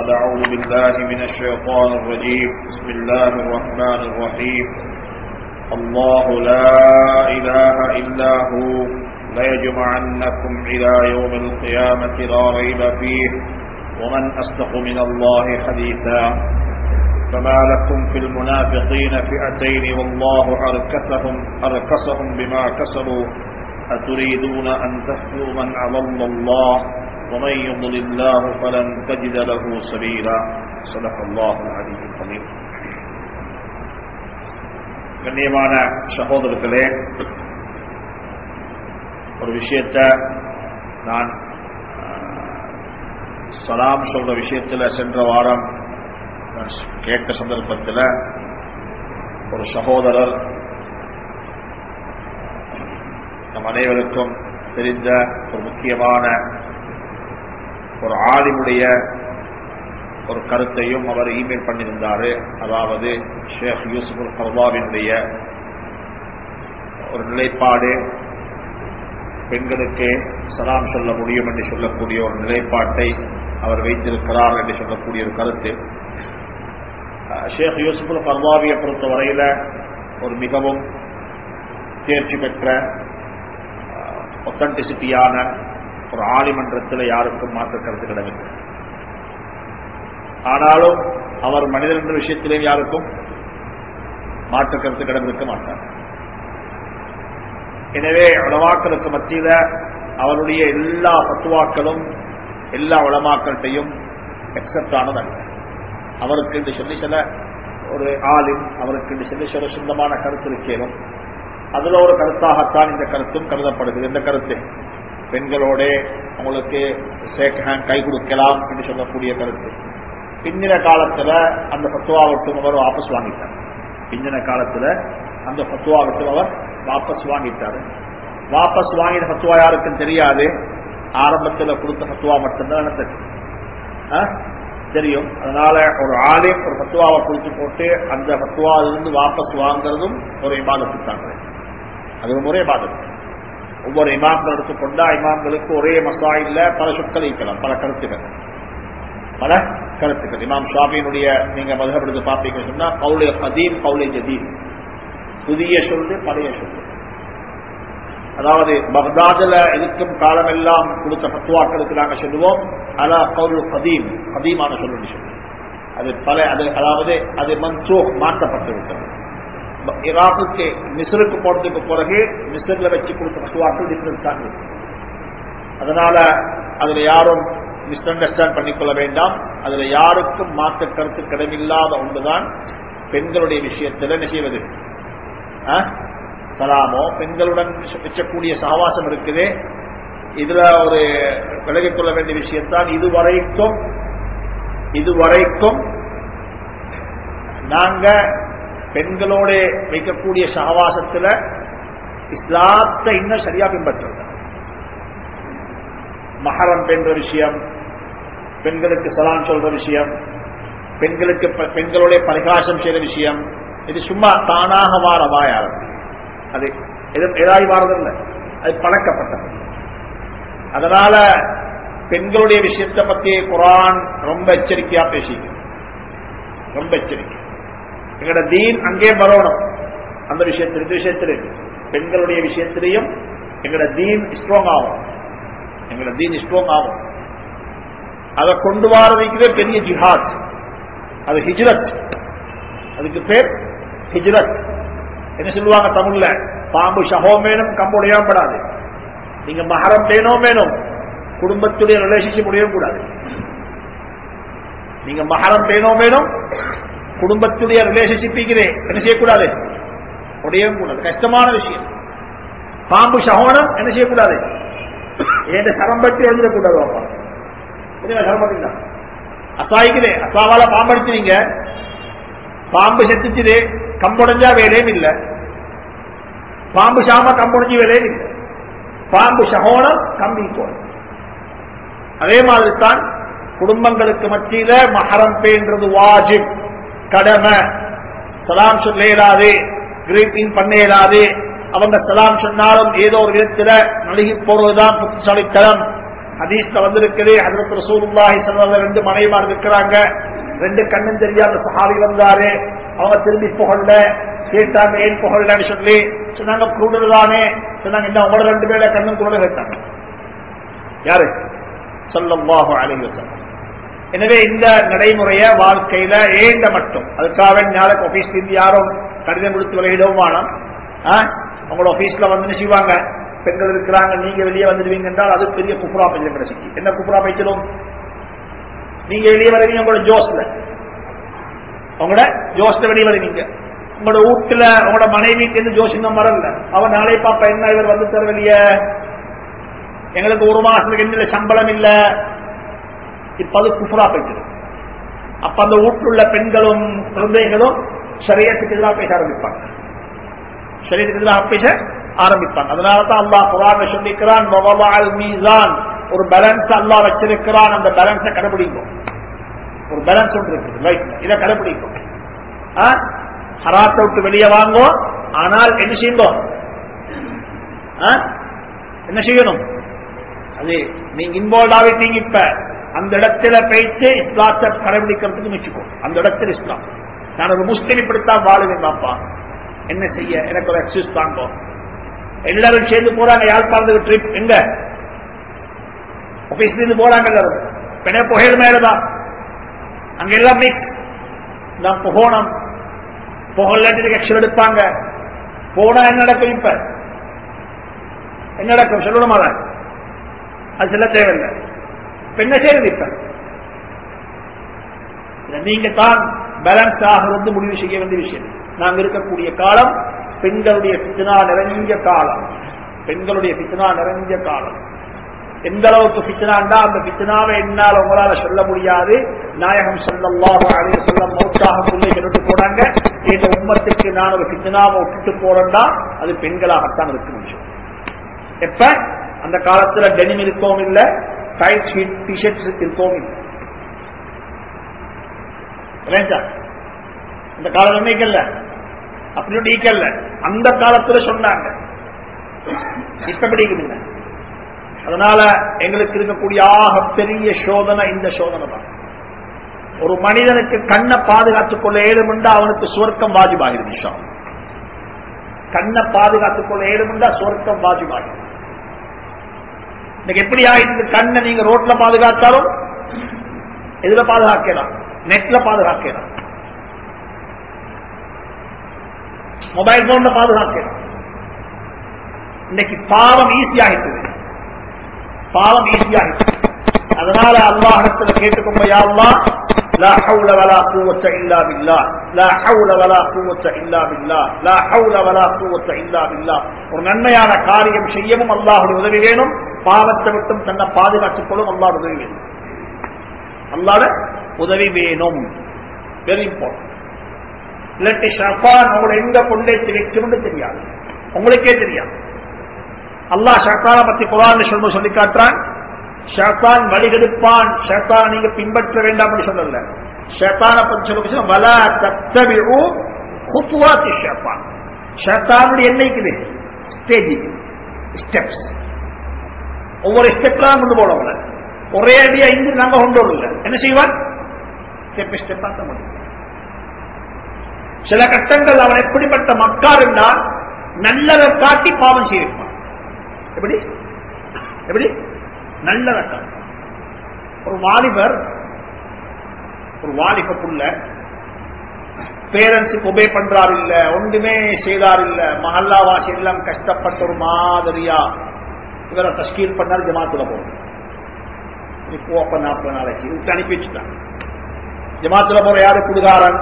بعد أعوذ بالله من الشيطان الرجيم. بسم الله الرحمن الرحيم. الله لا إله إلا هو. ليجمعنكم إلى يوم القيامة لا ريب فيه. ومن أصدق من الله حديثا. فما لكم في المنافقين فئتين والله أركسهم أركسهم بما كسبوا. أتريدون أن تهدوا من أضل الله؟ ومن يضل الله فلن تجد له سبيلا صدق الله العلي العظيم கண்ணியமான சகோதரர்களே ஒரு விஷயத்த நான் சலாம் சொல்ற விஷயத்துல சென்ற வாரம் நான் கேட்ட சந்தர்ப்பத்தில் ஒரு சகோதரர் நம் அனைவருக்கும் தெரிந்த ஒரு முக்கியமான ஒரு ஆலிமுடைய ஒரு கருத்தையும் அவர் இமெயில் பண்ணியிருந்தார். அதாவது ஷேக் யூசுப் கர்வாவினுடைய ஒரு நிலைப்பாடு பெண்களுக்கு சலாம் சொல்ல முடியும் என்று சொல்லக்கூடிய ஒரு நிலைப்பாட்டை அவர் வைத்திருக்கிறார் என்று சொல்லக்கூடிய ஒரு கருத்து. ஷேக் யூசுப் கர்வாவியை பொறுத்தவரையில் ஒரு மிகவும் தேர்ச்சி பெற்ற ஒத்தன்டிசிட்டியான ஒரு ஆளிமன்றத்தில் யாருக்கும் மாற்ற கருத்து கிடவில்லை ஆனாலும் அவர் மனிதன் என்ற விஷயத்திலேயும் யாருக்கும் மாற்று கருத்து கிடந்திருக்க மாட்டார். எனவே உளவாக்களுக்கு மத்தியில அவருடைய எல்லா பத்துவாக்களும் எல்லா உளமாக்கள்கிட்டையும் எக்ஸப்ட் ஆனதல்ல. அவருக்கு என்று சொல்லி சில ஒரு ஆளின் அவருக்கு என்று சொல்லி சில சொந்தமான கருத்து இருக்கேனும் அதுல ஒரு கருத்தாகத்தான் இந்த கருத்தும் கருதப்படுகிறது. இந்த கருத்து? பெண்களோட உங்களுக்கு சேக் ஹேண்ட் கை கொடுக்கலாம் என்று சொல்லக்கூடிய கருத்து. பின்னின காலத்துல அந்த பத்துவாவட்டும் அவர் வாபஸ் வாங்கிட்டார். பின்னின காலத்துல அந்த பத்துவாவட்டும் அவர் வாபஸ் வாங்கிட்டார். வாபஸ் வாங்கின பத்துவா யாருக்கும் தெரியாது. ஆரம்பத்தில் கொடுத்த பத்துவா மட்டும்தான் தெரியும் தெரியும். அதனால ஒரு ஆளே ஒரு பத்துவாவை கொடுத்து போட்டு அந்த பத்துவாவிலிருந்து வாபஸ் வாங்குறதும் ஒரு இமாதத்து அது ஒரு முறை பாதத்து ஒவ்வொரு இமாம்கள் எடுத்துக்கொண்டா இமாம்களுக்கு ஒரே மசாயில்ல பல சொற்கள் இருக்கலாம் பல கருத்துக்கள் பல கருத்துக்கள் இமாம் ஷாபியினுடைய நீங்க மதுகப்படுத்து பார்ப்பீங்கன்னு சொன்னா கவுலே கதீம் கவுலே ஜதீம். புதிய சொல்லு பழைய சொல்லு அதாவது பக்தாதுல இருக்கும் காலமெல்லாம் கொடுத்த பத்துவாக்களுக்கு நாங்க சொல்லுவோம் அலா கவுல் கதீம் கதீமான சொல்லு சொல்லு அது பல அது அதாவது அது மன்சூ மாற்றப்பட்டு இருக்கிறது ஈராக்குக்கு மிஸ்ருக்கு போனதுக்கு பிறகு மிஸ்ரில் வச்சு கொடுத்த பசுவாக்கள் டிஃபரன்ஸ் ஆகுது. அதனால அதுல யாரும் மிஸ் அண்டர்ஸ்டாண்ட் பண்ணிக்கொள்ள வேண்டாம். அதுல யாருக்கும் மாற்ற கருத்து கடமில்லாத ஒன்றுதான் பெண்களுடைய விஷயத்தில் என்ன செய்வது சலாமோ பெண்களுடன் வச்சக்கூடிய சகவாசம் இருக்குது. இதுல ஒரு விலகிக்கொள்ள வேண்டிய விஷயத்தான் இதுவரைக்கும் இதுவரைக்கும் நாங்க பெண்களோட வைக்கக்கூடிய சகவாசத்துல இஸ்லாத்தை இன்னும் சரியா பின்பற்றுறது. மகரம் பெண்ற விஷயம் பெண்களுக்கு சலான் சொல்ற விஷயம் பெண்களுக்கு பெண்களோட பரிகாசம் செய்யற விஷயம் இது சும்மா தானாக வார வாயாரம் அது எதாய் வாரதில்லை அது பழக்கப்பட்டது. அதனால பெண்களுடைய விஷயத்தை பத்தி குரான் ரொம்ப எச்சரிக்கையா பேசிக்க ரொம்ப எச்சரிக்கை. எங்களோட தீன் அங்கே வரணும் அந்த விஷயத்தில் இந்த விஷயத்தில். பெண்களுடைய விஷயத்திலையும் எங்களோட தீன் ஸ்ட்ராங் ஆகும். எங்களோட தீன் ஸ்ட்ராங் ஆகும். அதை கொண்டு வரவைக்கவே பெரிய ஜிஹாத் அது ஹிஜ்ரத் அதுக்கு பேர் ஹிஜ்ரத் என்ன சொல்லுவாங்க தமிழ்ல? பாம்பு சகோமேனும் கம்புடையாம படாது. நீங்க மகரம் பேனோ வேணும் குடும்பத்துடைய ரிலேஷன்ஷிப் உடையவும் கூடாது. நீங்க மகரம் பேனோ வேணும் குடும்பத்துடைய ரிலேஷன்ஷிப் என்ன செய்யக்கூடாது? உடையவும் கூடாது. கஷ்டமான விஷயம். பாம்பு சகோனம் என்ன செய்யக்கூடாது? ஏன் சரம்பட்டி எழுதிடக்கூடாது அப்பா. சரம்பட்டி அசாய்க்குதே. அசாவால பாம்படுத்தினீங்க பாம்பு செத்துச்சுது. கம்புடைஞ்சா வேலையும் இல்லை. பாம்பு சாம கம்புடைஞ்சி வேலையும் இல்லை. பாம்பு சகோனம் கம்பி போடும் அதே மாதிரி தான் குடும்பங்களுக்கு மத்தியில மகரம் பேன்றது வாஜிப். கடமை. சலாம் சொல்ல இயலாது கிரீட்டிங் பண்ண இயலாது அவங்க சலாம் சொன்னாலும் ஏதோ ஒரு விதத்துல நழுகி போறதுதான் புத்திசாலித்தனம். ஹதீஸ்ல வந்திருக்குது அதற்கு ரசூலுல்லாஹி ஸல்லல்லாஹு ரெண்டு மனைவிமார் இருக்கிறாங்க. ரெண்டு கண்ணும் தெரியாத சஹாபி வந்தாரு. அவங்க திரும்பி புகழ்ல கேட்டாங்க ஏன் புகழ்லன்னு சொல்லி? சொன்னாங்க குருடர் தானே. சொன்னாங்க இந்த உங்களோட ரெண்டு பேரை கண்ணும் குருடர் கேட்டாங்க யாரு? ஸல்லல்லாஹு அழகி வஸல்லம். எனவே இந்த நடைமுறைய வாழ்க்கையில ஏந்த மட்டும். அதுக்காக நாளைக்கு ஆபீஸ்ல இருந்து யாரும் கடிதம் கொடுத்து விளையிடவும் வேணாம். உங்களோட ஆபீஸ்ல வந்து செய்வாங்க? பெண்கள் இருக்கிறாங்க நீங்க வெளியே வந்துடுவீங்க என்றால் அது பெரிய குப்புரா பைச்சல் கிடைச்சிக்கு என்ன குப்புரா பைச்சலும் நீங்க வெளியே வருவீங்க உங்களோட ஜோஸ்ல. உங்களோட ஜோஸ்ல வெளியே வருவீங்க. உங்களோட வீட்டுல உங்களோட மனைவிக்கு இருந்து ஜோசிங்கம் வரல. அவன் நாளை பாப்பா என்ன இவர் வந்து தர வெளியே எங்களுக்கு ஒரு மாசத்துக்கு என்ன சம்பளம் இல்லை. இப்ப அது குஃபரா போயிட்டு அப்ப அந்த வீட்டுள்ள பெண்களும் குழந்தைகளும் சரியத்துக்கு எதிராக பேச ஆரம்பிப்பாங்க. சரியத்துக்கு எதிராக பேச ஆரம்பிப்பாங்க. அதனால தான் அல்லாஹ் குரான் சொல்லிக்கிறான் மீசான். ஒரு பேலன்ஸ் அல்லாஹ் வச்சிருக்கிறான். அந்த பேலன்ஸை கடைபிடிக்கும். ஒரு பேலன்ஸ் ஒன்று இருக்குது. லைஃப்ல இதை கடைபிடிக்கும். ஆ? ஹராத்தை விட்டு வெளியே வாங்கும் ஆனால் என்ன செய்யுங்க? ஆ? என்ன செய்யணும்? அது நீங்க இன்வால்வ் ஆகிட்டீங்க இப்ப. அந்த இடத்துல போயிட்டு இஸ்லாத்தை கடைபிடிக்கிறதுக்கு முயற்சிக்கும். அந்த இடத்துல இஸ்லாம். நான் ஒரு முஸ்லீம் இப்படித்தான் வாழுவேன் பாப்பா. என்ன செய்ய? எனக்கு ஒரு எக்ஸஸ் தாங்கோ. எல்லாரும் சேர்ந்து போறாங்க யாழ்ப்பாணத்துக்கு ட்ரிப் எங்க? ஆபீஸ்ல இருந்து போறாங்க எல்லாரும். பெண்ணே புகையில் மேலதான். அங்க எல்லாம் மிக்ஸ் நான் போகணும். புகழ்லாட்டி எக்ஷன் எடுப்பாங்க. போனா என்ன நடக்கும் இப்ப? என்ன நடக்கும்? சொல்லணுமா அது? சொல்ல தேவையில்லை. இப்ப என்ன செய்யறது இப்ப நீங்க தான் பேலன்ஸ் ஆகிறது முடிவு செய்ய வேண்டிய விஷயம். நாம் இருக்கக்கூடிய காலம் பெண்களுடைய பித்தனா நிறைஞ்ச காலம். பெண்களுடைய பித்தனா நிறைஞ்ச காலம். எந்த அளவுக்கு பித்தனாண்டா அந்த பித்தனாவை என்னால் உங்களால சொல்ல முடியாது. நாயகம் சொல்லலாம் அப்படின்னு சொல்ல மௌத்தாக சொல்லி சொல்லிட்டு போனாங்க. இந்த உம்மத்துக்கு நான் ஒரு பித்தனாவை விட்டுட்டு போறேன்டா அது பெண்களாகத்தான் இருக்க முடியும். எப்ப? அந்த காலத்துல டெனிம் இருக்கவும் இல்லை டைட் ஷீட் டிஷர்ட்ஸ் இருக்கவும் இல்லை. இந்த காலம் என்னைக்கல்ல? அப்படி நீக்கல்ல. அந்த காலத்துல சொன்னாங்க. இப்படி பிடிக்குதுங்க. அதனால எங்களுக்கு இருக்கக்கூடிய ஆக பெரிய சோதனை இந்த சோதனை தான். ஒரு மனிதனுக்கு கண்ணை பாதுகாத்துக் கொள்ள ஏழுமெண்டா அவனுக்கு சுவர்க்கம் வாஜிபாகிறது கண்ணை பாதுகாத்துக் கொள்ள ஏழுமெண்டா சுவர்க்கம் வாஜிபாகிறது இன்னைக்கு எப்படி இந்த கண்ணை நீங்க ரோட்ல பாதுகாத்தாலும் எதுல பாதுகாக்கலாம்? நெட்ல பாதுகாக்கலாம். மொபைல் போன்ல பாதுகாக்கலாம். இன்னைக்கு பாவம் ஈஸியாகிட்டது பாவம் ஈஸியாகிட்டது அதனால அல்லாஹிடத்துல கேட்டுக்கோங்க யா لا حول ولا قوة إلا بالله لا حول ولا قوة إلا بالله لا حول ولا قوة إلا بالله ஒரு நன்மையான காரியம் செய்யவும் அல்லாஹுடைய உதவி வேணும் பாவத்தை விட்டும் தன்னை பாதுகாத்துக் கொள்ளும் அல்லாஹ் உதவி வேணும் அல்லாட உதவி வேணும் வெரி இம்பார்ட்டன்ட் இல்லாட்டி ஷப்பான் உங்களை எங்க கொண்டே வைக்கும்னு தெரியாது உங்களுக்கே தெரியாது அல்லாஹ் ஷத்தானை பத்தி குரான் சொல்ல சொல்லி காட்டுறான் ஷேத்தான் வழிகெடுப்பான். ஷேத்தான் நீங்க பின்பற்ற வேண்டாம்னு சொல்லல. ஷேத்தான பற்றி சொல்ல வல தத்தபிஉ குத்துவாத்தி ஷேத்தான். ஷேத்தானுடைய என்னைக்குது ஸ்டேஜ் ஸ்டெப்ஸ் ஒவ்வொரு ஸ்டெப்லாம் கொண்டு போடவில்லை ஒரே அடியா இங்கு நாங்க கொண்டு வரல. என்ன செய்வான்? ஸ்டெப் ஸ்டெப்பா தான் முடியும். சில கட்டங்கள் அவன் எப்படிப்பட்ட மக்கார் என்றால் நல்லதை காட்டி பாவம் செய்திருப்பான். எப்படி? எப்படி? நல்ல வட்டம். ஒரு வாலிபர் ஒரு வாலிபக்குள்ள பேரண்ட்ஸுக்கு ஒபே பண்றாரு இல்ல ஒன்றுமே செய்தார் இல்ல மஹல்லாவாசி எல்லாம் கஷ்டப்பட்ட ஒரு மாதிரியா இவரை தஸ்கீர் பண்ணார் ஜமாத்துல போகும் இப்போ அப்ப நாற்பது நாளைக்கு விட்டு அனுப்பி வச்சுட்டாங்க ஜமாத்துல போற யாரு? குடுகாரன்.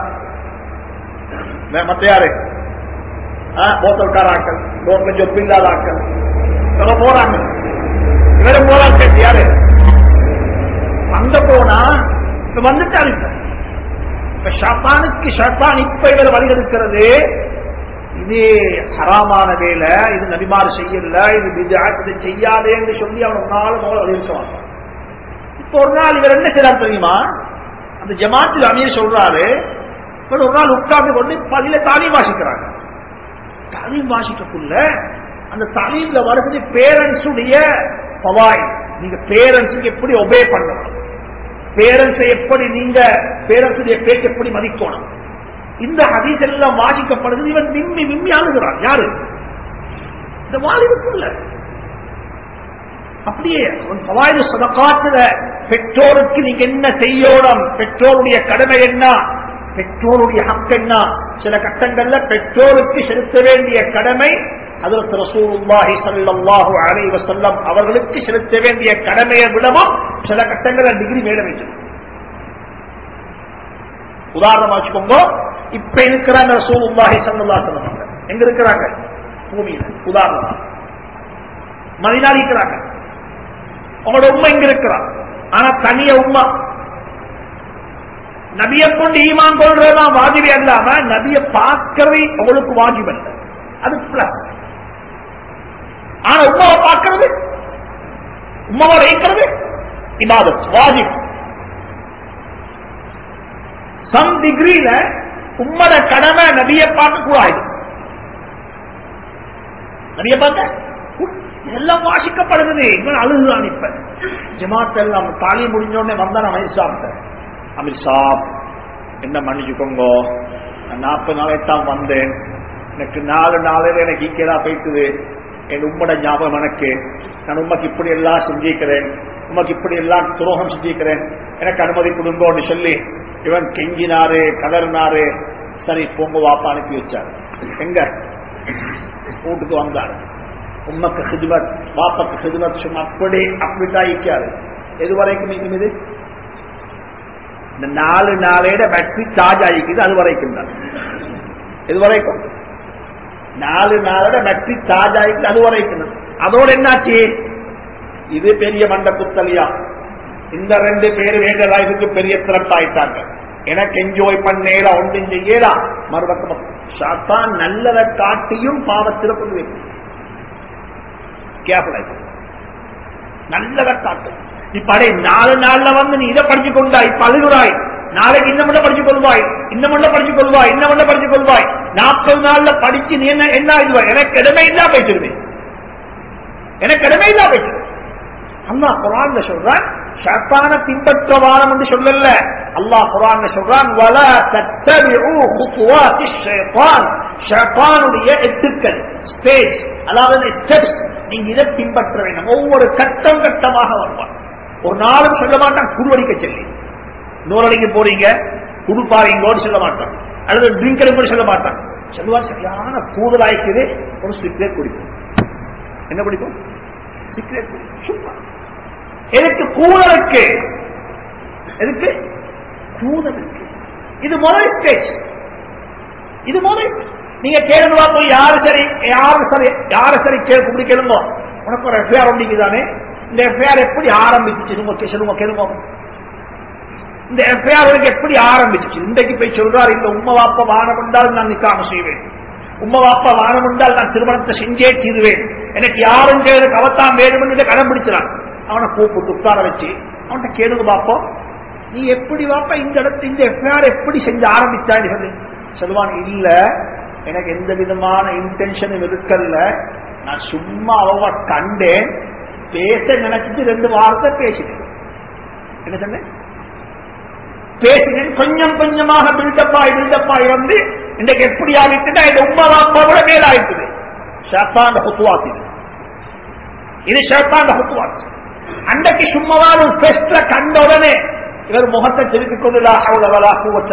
மத்த யாரு? போத்தல்கார ஆக்கள் ரோட்ல ஜொப்பு ஆக்கள் போறாங்க. இவரும் போறாங்க சேர்த்து யாரு? அங்க போனா இப்ப வந்துட்டாரு இப்ப. இப்ப ஷாத்தானுக்கு ஷாத்தான் இப்ப இவர் வழிகெடுக்கிறது இது ஹராமான வேலை இது நபிமாறு செய்யல இது இது செய்யாதே என்று சொல்லி அவன் ஒரு நாள் முதல்ல வலியுறுத்துவாங்க இப்போ இப்ப ஒரு நாள் இவர் என்ன செய்யறாரு தெரியுமா? அந்த ஜமாத்தில் அமீர் சொல்றாரு இவர் ஒரு நாள் உட்கார்ந்து கொண்டு பதில தாலீம் வாசிக்கிறாங்க. தாலீம் வாசிக்கக்குள்ள அந்த தாலீம்ல வருவது பேரண்ட்ஸுடைய பவாய் நீங்க பேரண்ட்ஸுக்கு எப்படி ஒபே பண்ணணும் பேரண்ட்ஸை எப்படி நீங்க பேரண்ட்ஸுடைய பேச்சு எப்படி மதிக்கணும்? இந்த ஹதீஸ் எல்லாம் வாசிக்கப்படுது இவன் விம்மி விம்மி ஆளுகிறான். யாரு? இந்த வாலிபுக்குள்ள அப்படியே பவாயுது சதக்காத்துல பெற்றோருக்கு நீங்க என்ன செய்யணும்? பெற்றோருடைய கடமை என்ன? பெற்றோருடைய ஹக் என்ன? சில கட்டங்கள்ல பெற்றோருக்கு செலுத்த வேண்டிய கடமை அதற்கு ரசூலுல்லாஹி சல்லாஹு அலைஹி செல்லம் அவர்களுக்கு செலுத்த வேண்டிய கடமையை விடவும் சில கட்டங்கள்ல டிகிரி மேல வைக்கணும். உதாரணமா வச்சுக்கோங்க இப்ப இருக்கிறாங்க ரசூலுல்லாஹி ஸல்லல்லாஹு அலைஹி வஸல்லம் எங்க இருக்கிறாங்க? பூமியில. உதாரணமா. மதினா இருக்கிறாங்க. உங்களோட உண்மை இங்க இருக்கிறான் ஆனா தனிய உண்மை நபிய கொண்டு ஈமான் கொள்றதுதான் வாஜிபே அல்லாம நபிய பார்க்கறது உங்களுக்கு வாஜிப் அல்ல. அது பிளஸ் ஆனா உமாவை பார்க்கறது? உமாவை வைக்கிறது? இபாதத் வாஜிப். சம் டிகிரியில உம்மத கடமை நபிய பார்க்க கூடாது நபிய பார்க்க? எல்லாம் வாசிக்கப்படுகிறது. இவன் அழுகுதான் இப்ப. ஜமாத்த எல்லாம் தாலி முடிஞ்ச உடனே வந்தான் அமித் சாப்பிட்ட அமித் சாப் என்ன மன்னிச்சுக்கோங்க. நாற்பது நாற்பது தான் வந்தேன். எனக்கு நாலு நாளையில எனக்கு ஈக்கியதா போயிட்டுது. என் உம்மட ஞாபகம் எனக்கு. நான் உமக்கு இப்படி எல்லாம் சிந்திக்கிறேன். உமக்கு இப்படி எல்லாம் துரோகம் சிந்திக்கிறேன். எனக்கு அனுமதி கொடுங்கோன்னு சொல்லி இவன் கெஞ்சினாரு கதறினாரு. சரி போங்க வாப்பா அனுப்பி வச்சார். எங்க? வீட்டுக்கு வந்தார். உம்மக்கு ஹிதுமத் வாப்பக்கு ஹிதுமத் சும்மா அப்படி அப்படித்தான் ஈக்காரு எது வரைக்கும் நீக்கும் இது? இந்த நாலு நாளையிட பேட்டரி சார்ஜ் ஆகிக்குது அது வரைக்கும் தான். எது வரைக்கும்? நாலு நாளோட பேட்டரி சார்ஜ் ஆகிக்குது அது வரைக்கும் அதோட என்னாச்சு? இது பெரிய மண்ட குத்தலியா இந்த ரெண்டு பேர் வேக இதுக்கு பெரிய திறப்பாயிட்டாங்க எனக்கு என்ஜாய் பண்ணேரா ஒன்றும் செய்யலா மறுபக்கம் சாத்தான் நல்லதை காட்டியும் பாவத்தில் கொண்டு வைக்கும் நல்லதை காட்டு. இப்ப அடே நாலு நாள்ல வந்து நீ இதை படிச்சு கொண்டாய் பழுகுறாய் நாளைக்கு இன்னமுள்ள படிச்சு கொள்வாய் இன்னமுள்ள படிச்சு கொள்வாய் இன்னமுள்ள படிச்சு கொள்வாய். நாற்பது நாள்ல படிச்சு நீ என்ன என்ன ஆயிடுவாய் எனக்கு இடமே இல்லா போயிட்டு எனக்கு இடமே இல்லா போயிட்டு அல்லாஹ் குரான் சொல்றான் ஷாத்தான பின்பற்ற வாரம் என்று சொல்லல. அல்லாஹ் குரான் சொல்றான் வல தத்தபிஉ எட்டுக்கள் ஸ்டேஜ் அதாவது ஸ்டெப்ஸ் நீங்க இதை பின்பற்ற வேண்டும் ஒவ்வொரு கட்டம் கட்டமாக வருவான். ஒரு நாளும் சொல்ல மாட்டான் குருவடிக்க சொல்லி. நூறடிக்கு போறீங்க குடுப்பாருங்கோடு சொல்ல மாட்டான். அல்லது ட்ரிங்க் கூட சொல்ல மாட்டான். சொல்லுவார் சரியான கூடுதலாய்க்குது ஒரு சிக்ரேட் குடிக்கும். என்ன குடிக்கும்? சிக்ரேட் குடிக்கும். சும்மா. எதுக்கு கூதலுக்கு எதுக்கு? கூதலுக்கு இது முதல் ஸ்டேஜ் இது முதல் ஸ்டேஜ் நீங்க கேளுங்களா போய் யாரு சரி? யாரு சரி? யாரு சரி? கேள்வி இப்படி கேளுங்க உனக்கு ஒரு எஃப்ஐஆர் ஒண்டிக்குதானே இந்த எஃப்ஐஆர் எப்படி ஆரம்பிச்சு சொல்லுங்க சொல்லுங்க கேளுங்க இந்த எஃப்ஐஆர் எப்படி ஆரம்பிச்சு? இன்றைக்கு போய் சொல்றாரு இந்த உம்ம வாப்ப வானம் என்றால் நான் நிக்காம செய்வேன். உம்ம வாப்பா வானம் என்றால் நான் திருமணத்தை செஞ்சே தீருவேன். எனக்கு யாரும் எனக்கு அவத்தான் வேணும் என்று கடன் அவனை கூப்பிட்டு உட்கார வச்சு அவன்கிட்ட கேளுங்க பாப்போம் நீ எப்படி வாப்பா இந்த இடத்து இந்த எஃப்ஐஆர் எப்படி செஞ்சு ஆரம்பிச்சான்னு சொல்லி. சொல்லுவான் இல்ல எனக்கு எந்த விதமான இன்டென்ஷனும் இருக்கல நான் சும்மா அவ கண்டேன் பேச நினைச்சிட்டு ரெண்டு வார்த்தை பேசிட்டேன். என்ன சொன்னேன்? பேசினேன். கொஞ்சம் கொஞ்சமாக பில்டப் ஆகி பில்டப் ஆகி வந்து இன்றைக்கு எப்படி ஆகிட்டுனா இந்த உமா அப்பா கூட மேலாயிட்டுது ஷாத்தாண்ட ஹுத்துவாத்து இது ஷாத்தாண்ட ஹுத்துவாத்து அன்றைக்கு சும்மாவான ஒரு பெஸ்ட கண்ட உடனே இவர் முகத்தை திருப்பிக் கொண்டுலா அவ்வளவலா கூவச்ச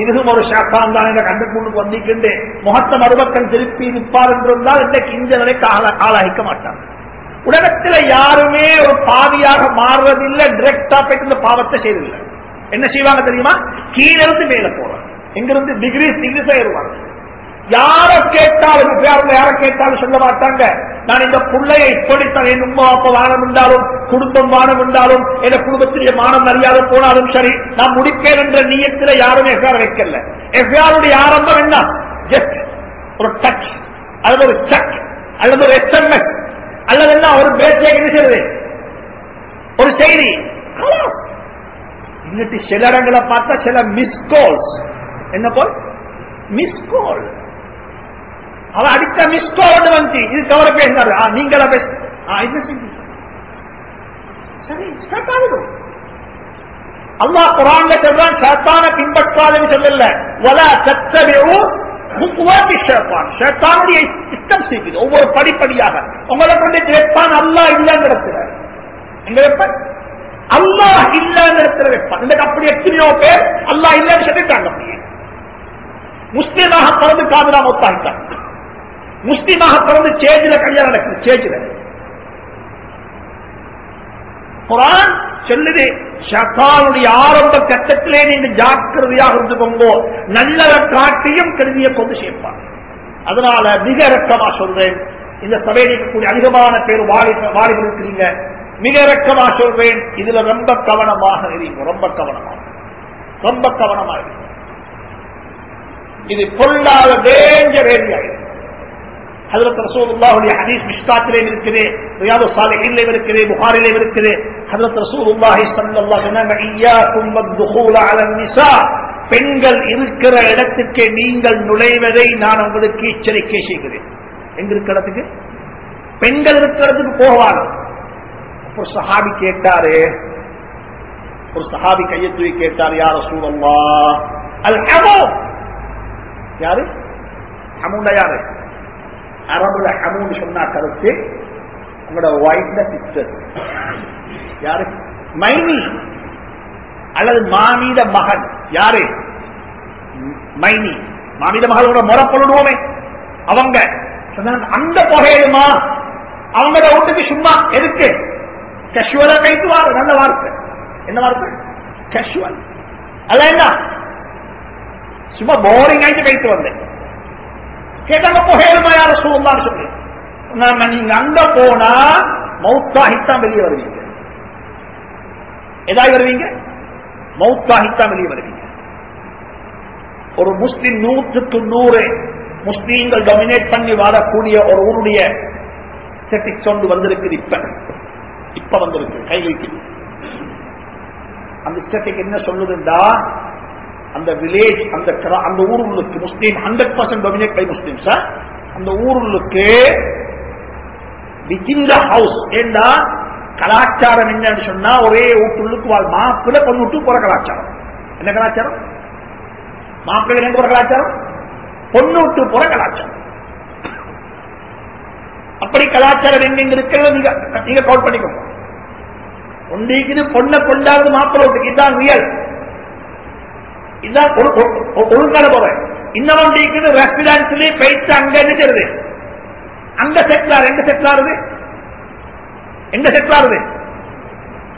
இதுவும் ஒரு ஷாத்தான் தான் என்ற கண்டு கொண்டு வந்திக்கிண்டு முகத்தை மறுபக்கம் திருப்பி நிற்பார் என்றிருந்தால் இன்றைக்கு இந்த நிலைக்கு ஆளாகிக்க மாட்டார் உலகத்தில் யாருமே ஒரு பாவியாக மாறுறதில்லை டிரெக்டா போயிட்டு இந்த பாவத்தை செய்தில்லை என்ன செய்வாங்க தெரியுமா? கீழிருந்து மேல போவாங்க இங்கிருந்து டிகிரி டிகிரிஸ் ஏறுவாங்க. யார கேட்டாலும் யார கேட்டாலும் சொல்ல மாட்டாங்க. நான் இந்த பிள்ளையை இப்படித்தான் என் உமா அப்ப வானம் உண்டாலும் குடும்பம் வானம் உண்டாலும் என் குடும்பத்திலே மானம் மரியாதை போனாலும் சரி நான் முடிப்பேன் என்ற நீயத்தில் யாரும் எஃப்ஆர் வைக்கல. எஃப்ஆருடைய ஆரம்பம் என்ன? ஜஸ்ட் ஒரு டச் அல்லது ஒரு சக் அல்லது ஒரு எஸ்எம்எஸ் அல்லது என்ன? ஒரு பேச்சை செய்வது? ஒரு செய்தி. இன்னைக்கு சில இடங்களை பார்த்தா சில மிஸ்கால்ஸ் என்ன போல் மிஸ்கால் அவ அடித்த மிஸ்கால் வந்துச்சு. இது கவலை பேசினாரு. நீங்களா பேச என்ன செஞ்சு சரி ஸ்டார்ட் அல்லாஹ் குரான்ல சொல்றான் ஷேத்தான பின்பற்றாதுன்னு சொல்லல. வல தத்தபிஉ இஷ்டம் செய்யுது. ஒவ்வொரு படிப்படியாக. உங்களை கொண்டு வைப்பான் அல்லாஹ் இல்லைன்னு இடத்துல எங்க அல்லா அல்லாஹ் இடத்துல வைப்பான். இந்த அப்படி எத்தனையோ பேர் அல்லா இல்லைன்னு சொல்லிட்டாங்க அப்படியே முஸ்லீமாக பிறந்து காதலா மொத்தாயிட்டாங்க முஸ்லீமாக பிறந்து சேஜில கல்யாணம் நடக்குது சேஜில. குரான் சொல்லுது ஷத்தானுடைய ஆரம்ப கட்டத்திலே நீங்க ஜாக்கிரதையாக இருந்துக்கோங்க. நல்லத காட்டியும் கருதிய கொண்டு சேர்ப்பார் அதனால மிக இறக்கமா சொல்றேன். இந்த சபையில் இருக்கக்கூடிய அதிகமான பேர் வாலிபர் இருக்கிறீங்க மிக இறக்கமா சொல்றேன் இதுல ரொம்ப கவனமாக இருங்க. ரொம்ப கவனமாக ரொம்ப கவனமா இருங்க. இது பொல்லாத டேஞ்சர் ஏரியா இது. ஹஜரத் ரசூலுல்லாஹுடைய ஹதீஸ் மிஷ்காத்திலே இருக்குது. ரியாது சாலிஹிலே இருக்குது. புகாரிலே இருக்குது. ஹஜரத் ரசூலுல்லாஹி ஸல்லல்லாஹு அலைஹி வஸல்லம் இய்யாக்கும் வத்துகூல அல நிசா பெண்கள் இருக்கிற இடத்துக்கு நீங்கள் நுழைவதை நான் உங்களுக்கு எச்சரிக்கை செய்கிறேன். எங்க இருக்கிற இடத்துக்கு? பெண்கள் இருக்கிற இடத்துக்கு போவாங்க ஒரு சஹாபி கேட்டாரு ஒரு சஹாபி கையை தூக்கி கேட்டார் யார் ரசூலல்லா அல் ஹமோ யாரு? ஹமுண்டா யாரு? அரபுல ஹமுன்னு சொன்னா கருத்து உங்களோட ஒய்ஃப்ல சிஸ்டர்ஸ் யாரு? மைனி. அல்லது மாமீத மகன். யாரு? மைனி. மாமீத மகளோட முறப்பொழுடுவோமே அவங்க. அந்த புகையுமா? அவங்களோட வீட்டுக்கு சும்மா எதுக்கு? கஷுவலா கைத்துவாரு நல்ல வார்த்தை. என்ன வார்த்தை? கஷுவல் அல்ல என்ன? சும்மா போரிங் ஆயிட்டு கைத்து வந்தேன். கேட்டாங்க புகையிலுமா யார சூழ்ந்தான்னு சொல்லி. நாம நீங்க அங்க போனா மௌத்தாகித்தான் வெளியே வருவீங்க. எதாய் வருவீங்க? மௌத்தாகித்தான் வெளியே வருவீங்க. ஒரு முஸ்லிம் நூற்றுக்கு நூறு முஸ்லீம்கள் டொமினேட் பண்ணி வாழக்கூடிய ஒரு ஊருடைய ஸ்டெட்டிக்ஸ் ஒன்று வந்திருக்குது இப்ப. இப்ப வந்திருக்கு கைகளுக்கு அந்த ஸ்டெட்டிக் என்ன சொல்லுதுண்டா? அந்த வில்லேஜ் அந்த அந்த அந்த உள்ளுக்கு Muslim hundred percent dominate by Muslim sir அந்த ஊருளுக்கு வித்தின் த ஹவுஸ் ஏண்டா? கலாச்சாரம் என்னன்னு சொன்னா ஒரே வீட்டுள்ளுக்கு வாழ் மாப்பிள்ளை பொண்ணு விட்டு போற கலாச்சாரம். என்ன கலாச்சாரம்? மாப்பிள்ளை ரெண்டு போற கலாச்சாரம்? பொண்ணு விட்டு போற கலாச்சாரம். அப்படி கலாச்சாரம் எங்க இருக்கிறது நீங்க நீங்க கவுண்ட் பண்ணிக்கோங்க. ஒன்றைக்கு பொண்ணை கொண்டாவது மாப்பிள்ளை விட்டுக்கு இதுதான் ரியல் இதுதான் ஒழுங்கான போவேன். இன்னும் இருக்குது ரெசிடென்ஸ்லயே போயிட்டு அங்க என்ன செய்யறது அங்க செட்டில் எங்க செட்டில் எங்க செட்டில் ஆகுது?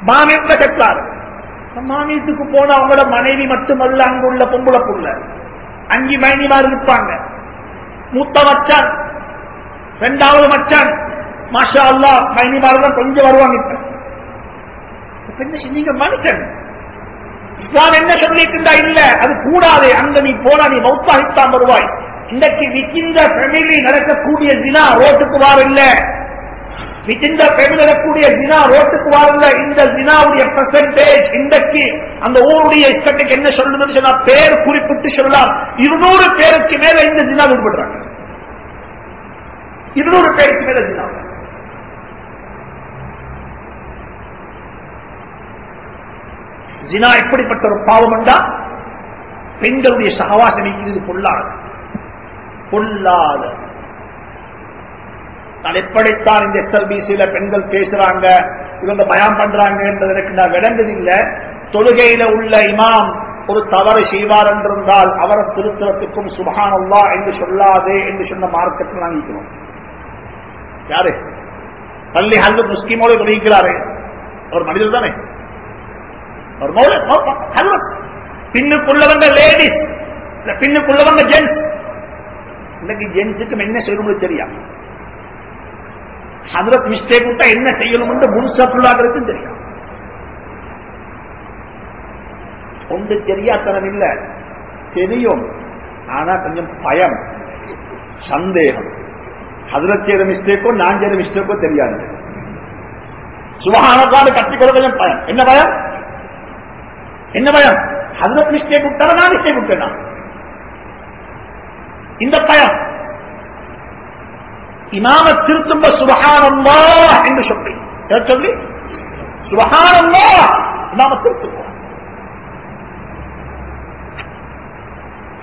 மாமியத்துல செட்டில் மாமியத்துக்கு போன அவங்களோட மனைவி மட்டுமல்ல அங்குள்ள உள்ள பொம்பளை அஞ்சு மைனிமார் இருப்பாங்க. மூத்த வச்சான் ரெண்டாவது மச்சான். மாஷா அல்லா மைனிமார் தான் கொஞ்சம் வருவாங்க இப்ப. என்ன மனுஷன். இஸ்லாம் என்ன சொல்லிட்டு இல்ல அது கூடாது. அங்க நீ போனா நீ மௌத்தாகித்தான் வருவாய். இன்றைக்கு விக்கிந்த ஃபெமிலி நடக்கக்கூடிய தினா ரோட்டுக்கு வாரில்ல. விக்கிந்த ஃபெமிலி நடக்கக்கூடிய தினா ரோட்டுக்கு வாரில்ல. இந்த தினாவுடைய பெர்சன்டேஜ் இன்றைக்கு அந்த ஊருடைய இஷ்டத்துக்கு என்ன சொல்லணும்னு சொன்னா பேர் குறிப்பிட்டு சொல்லலாம். இருநூறு பேருக்கு மேல இந்த தினா விடுபடுறாங்க. இருநூறு பேருக்கு மேல தினா ஜினா எப்படிப்பட்ட ஒரு பாவம் என்றா பெண்களுடைய சகவாசனைக்கு இது பொல்லாது. பொல்லாத. நான் எப்படித்தான் இந்த எஸ்எல்பிசியில பெண்கள் பேசுறாங்க இவங்க பயம் பண்றாங்க என்றது எனக்கு நான் விளங்குதில்லை. தொழுகையில உள்ள இமாம் ஒரு தவறு செய்வார் என்றிருந்தால் அவரை திருத்தறத்துக்கும் சுபஹானல்லா என்று சொல்லாதே என்று சொன்ன மார்க்கத்தில் நான் யாரு? பள்ளி ஹல்து முஸ்லிமோடு தொழிக்கிறாரு அவர் மனிதர் தானே? அவர் மௌல ஹல்வத் பின்னுக்குள்ளவங்க லேடிஸ். பின்னுக்குள்ளவங்க ஜென்ஸ் இன்னைக்கு ஜென்ஸுக்கும் என்ன செய்யணும்னு தெரியும் ஹதரத் மிஸ்டேக் விட்டா என்ன செய்யணும் முன்சப்புள்ளாகிறதுக்கும் தெரியும் ஒன்று தெரியாதனம் இல்ல. தெரியும். ஆனா கொஞ்சம் பயம் சந்தேகம். ஹசரத் செய்த மிஸ்டேக்கோ நான் செய்த மிஸ்டேக்கோ தெரியாது. சுபகானக்கான கற்றுக்கொள்ள கொஞ்சம் பயம். என்ன பயம்? என்ன பயம்? ஹசரத் மிஸ்டேக் விட்டாரா நான் மிஸ்டேக் விட்டேனா? இந்த பயம். இமாம திருத்தும்ப சுபகானல்லா என்று சொல்லி. எதை சொல்லி? சுபஹானல்லா இமாம திருத்துவோம்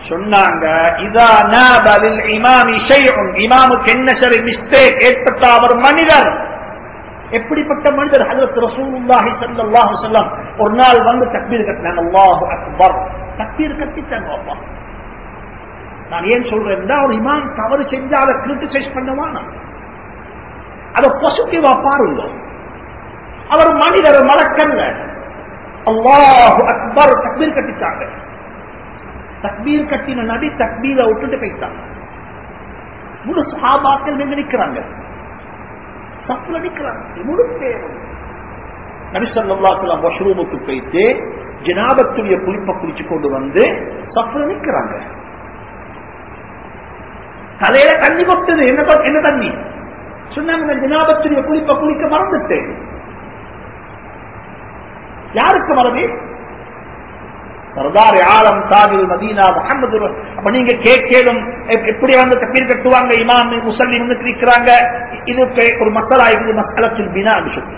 சொன்னாங்க இதா நாபலில் இமாமி ஷைஉன். இமாமுக்கு என்ன சரி மிஸ்டேக் ஏற்பட்ட அவர் மனிதர். எப்படிப்பட்ட மனிதர்? ஹலத் ரசூலுல்லாஹி சல்லாஹு அலைஹி ஒரு நாள் வந்து தக்பீர் கட்டினாங்க. அல்லாஹு அக்பர். தக்பீர் கட்டித்தாங்க அப்பா. நான் ஏன் சொல்றேன்னா ஒரு இமாம் தவறு செஞ்சா அதை கிரிட்டிசைஸ் பண்ணவானா? அதை பாசிட்டிவா பாருங்க. அவர் மனிதர் மலக்கல்ல அல்லாஹு அக்பர். தக்பீர் கட்டித்தாங்க தக்பீர் கட்டின நபி தக்பீரை விட்டுட்டு போயிட்டாங்க முழு சஹாபாக்கள் நின்று நிற்கிறாங்க சப்புல நிற்கிறாங்க முழு பேரும். நபி ஸல்லல்லாஹு வாஷ்ரூமுக்கு போயிட்டு ஜனாபத்துடைய குளிப்பை குளிச்சு கொண்டு வந்து சப்புல நிற்கிறாங்க தலையில தண்ணி கொட்டுது. என்ன என்ன தண்ணி? சொன்னாங்க ஜனாபத்துடைய குளிப்பை குளிக்க மறந்துட்டேன். யாருக்கு மறந்து சர்தார் ஆலம் தாஜுல் மதீனா முகமது அப்ப நீங்க கேட்கலும் எப்படி வந்து தப்பீர் கட்டுவாங்க? இமாம் முசல்லி வந்து இருக்கிறாங்க. இது ஒரு மசாலா இது மசாலத்தில் பினா என்று சொல்லி.